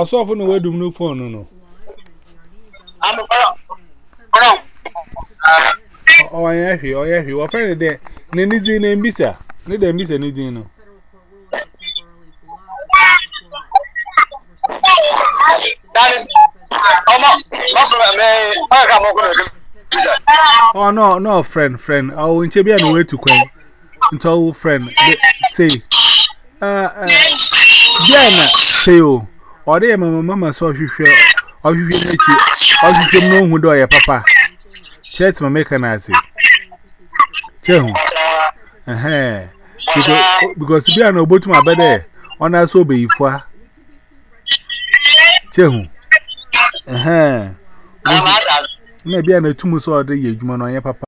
Ọsọfún ni wọ́n dùn ní fóònù nù. Ọ̀yẹ́ hì, ọ̀yẹ́ hì, wọ́n fẹ́rẹ̀ dẹ̀ ní ní dín ní mbísà, ní dẹ̀ mbísà ní dín nù. Oh, no, no, friend, friend. Oh, in Chibian, way to quail. Until friend, say. Uh, uh, Diana, say, oh, or dear mamma saw you share of you make you of you know who do your papa. Church my mechanized. Tell him. Eh, because to be an oboe to my bed, on us obey you for. Tell him. Eh, maybe I'm a tumor saw the